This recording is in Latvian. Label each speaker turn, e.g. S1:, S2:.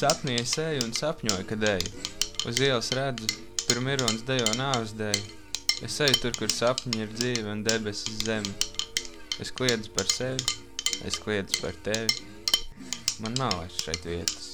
S1: Sapnī es eju un sapņoju, kad eju. Uz ielas redzu, tur mirons dejo nāves dēļ. Es eju tur, kur sapņi ir dzīve un debesis zeme. Es kliedzu par sevi, es kliedzu par tevi. Man nav vairs šeit vietas.